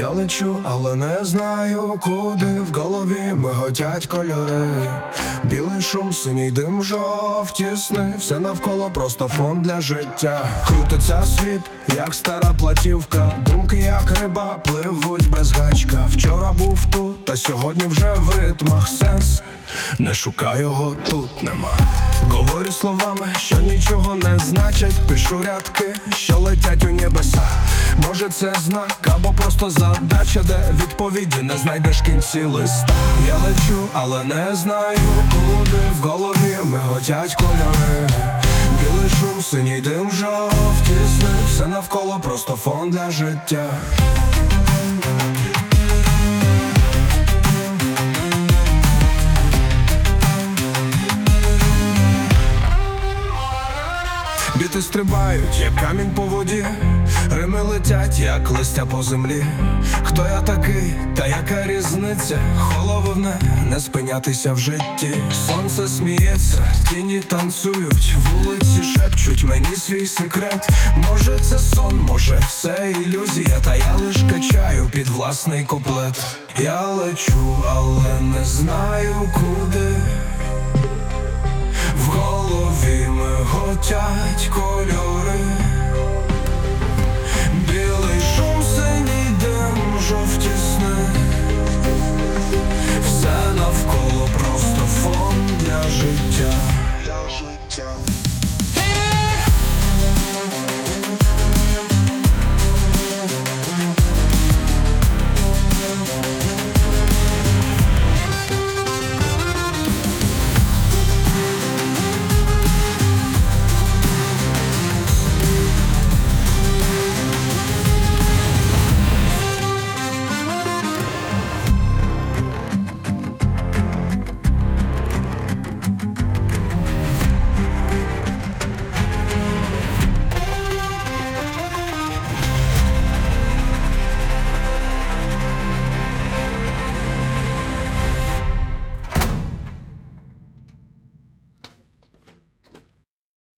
Я лечу, але не знаю куди в голові миготять кольори. Білий шум, синій дим, жовті сни Все навколо просто фон для життя. Крутиться світ, як стара платівка. Думки, як риба, пливуть без гачка. Вчора був тут, та сьогодні вже в ритмах сенс. Не шукай його, тут нема. Говорю словами, що нічого не значать. Пишу рядки, що летять у небеса. Може, це знак або просто задача, де відповіді не знайдеш кінці листа. Я лечу, але не знаю, куди в голові миготять кольори. Білий шум, синій дим, жовті сни Все навколо просто фон для життя. Біти стрибають, як камінь по воді, Рими летять, як листя по землі. Хто я такий, та яка різниця? Головне не спинятися в житті. Сонце сміється, тіні танцюють, вулиці шепчуть мені свій секрет. Може, це сон, може, це ілюзія, та я лиш качаю під власний куплет. Я лечу, але не знаю куди. В голові миготять кольори